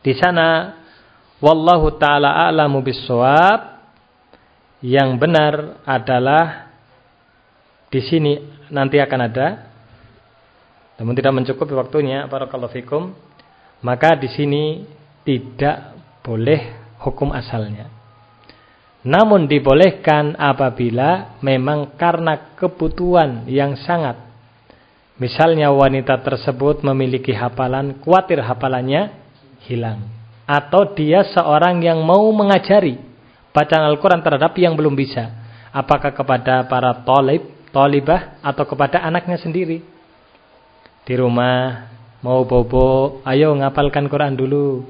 di sana wallahu taala a'lamu bissawab. Yang benar adalah di sini nanti akan ada. Namun tidak mencukupi waktunya, barakallahu fikum. Maka di sini tidak boleh hukum asalnya. Namun dibolehkan apabila memang karena kebutuhan yang sangat. Misalnya wanita tersebut memiliki hafalan, khawatir hafalannya hilang. Atau dia seorang yang mau mengajari bacaan Al-Quran terhadap yang belum bisa. Apakah kepada para tolib, tolibah, atau kepada anaknya sendiri. Di rumah, mau bobo, ayo ngapalkan Quran dulu.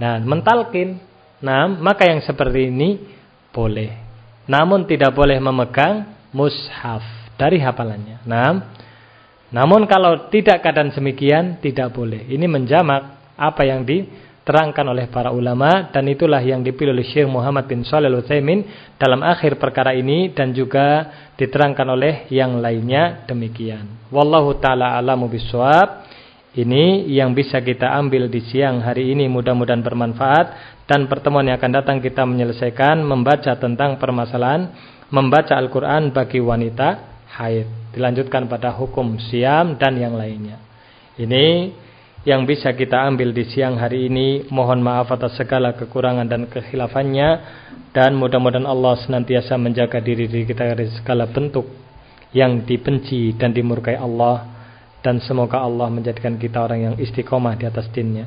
Nah, mentalkin. Nah, maka yang seperti ini boleh. Namun tidak boleh memegang mushaf dari hafalannya. Nah, namun kalau tidak keadaan semikian tidak boleh. Ini menjamak apa yang diterangkan oleh para ulama dan itulah yang dipilih oleh Syekh Muhammad bin Shalih Al-Utsaimin dalam akhir perkara ini dan juga diterangkan oleh yang lainnya demikian. Wallahu taala alamu bisawab. Ini yang bisa kita ambil di siang hari ini mudah-mudahan bermanfaat dan pertemuan yang akan datang kita menyelesaikan membaca tentang permasalahan membaca Al-Quran bagi wanita haid. Dilanjutkan pada hukum siam dan yang lainnya. Ini yang bisa kita ambil di siang hari ini. Mohon maaf atas segala kekurangan dan kehilafannya. Dan mudah-mudahan Allah senantiasa menjaga diri diri kita dari segala bentuk yang dibenci dan dimurkai Allah. Dan semoga Allah menjadikan kita orang yang istiqomah di atas dinnya.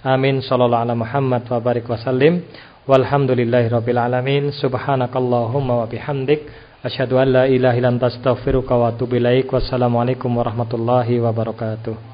Amin sallallahu ala Muhammad wa barik wa sallim. Walhamdulillahi rabbil alamin. Subhanakallahumma wa bihamdik asyhadu an la ilaha illa anta astaghfiruka wa atubu ilaik. Wassalamualaikum warahmatullahi wabarakatuh.